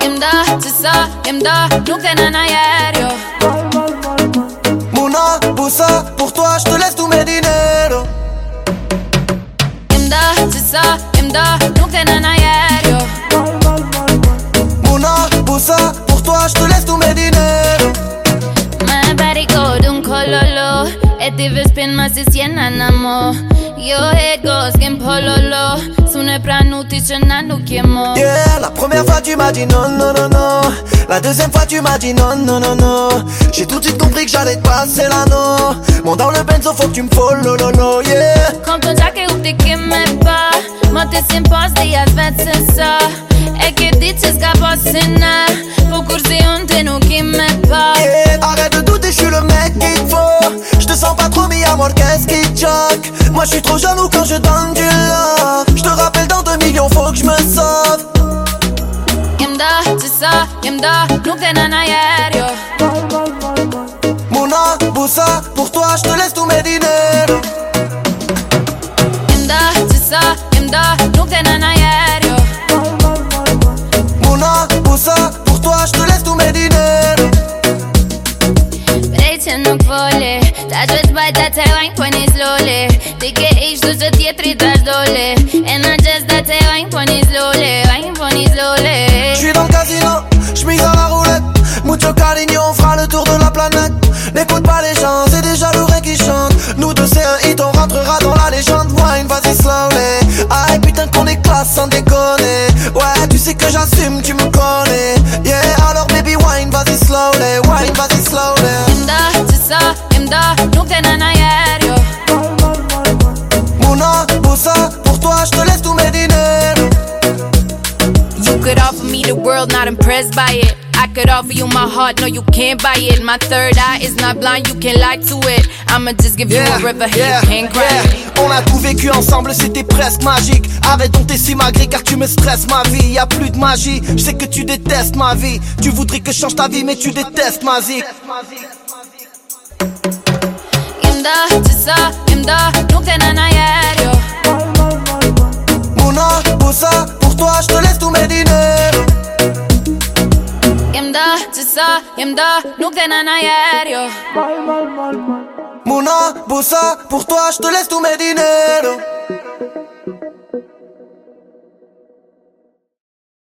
Imda, tisa, imda, aéreo. Mouna, Boussa, pour toi je te laisse tous mes dineros. Imda, tisa, imda, aéreo. Mouna, Boussa, pour toi je te laisse tous mes dineros. E ti vespin ma si siena namo. Yo goes skin pololo. Sune pranuti ce nanu kiemo. Yeah, la première fois tu m'as dit non, non, non, non. La deuxième fois tu m'as dit non, non, non, non. J'ai tout de suite compris que j'allais te passer l'anneau. Mon dans le benzo, faut que tu me follow, lo, lo, yeah. Kom të gjake u ti ki me pa Mo ti sim pas dhe jas vetë se sa E ke di që s'ka pasina sens pas trop, mais à moi, qu'est-ce qui choque? Moi, je suis trop jaloux quand je donne du love. Je te rappelle, dans deux millions, faut que je me sauve. Nuk e në në aereo Mouna, Boussa, pour toi, je te laisse tous mes dineros. Slole Ti ke ish du që tjetri ta shdole E në gjes da të lajnë po një slole Lajnë po një slole Je suis dans le casino, j'mise à la roulette. Mucho cariño, on fera le tour de la planète. N'écoute pas les gens, c'est déjà l'oreille qui chante. Nous deux, c'est un hit, on rentrera dans la légende. Wine, vas-y, slowly. Aïe, putain, qu'on est classe sans déconner. Ouais, tu sais que j'assume, tu me You could offer me the world, not impressed by it. I could offer you my heart, no, you can't buy it. My third eye is not blind, you can't lie to it. I'ma just give you a river, here you can't cry it. On a tout vécu ensemble, c'était presque magique. Arrête donc tes si malgré car tu me stresses ma vie. Y a plus de magie, je sais que tu détestes ma vie. Tu voudrais que je change ta vie, mais tu détestes ma vie. Imda, që sa, imda, nuk e në në aereo Mouna, Boussa, pour toi, je te laisse tous mes dineros. Imda, që sa, imda, nuk e në në aereo Mouna, Boussa, pour toi, je te laisse tous mes dineros.